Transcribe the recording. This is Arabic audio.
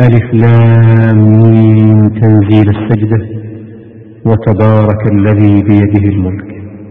ألف لام تنزيل السجدة وتبارك الذي بيده الملك.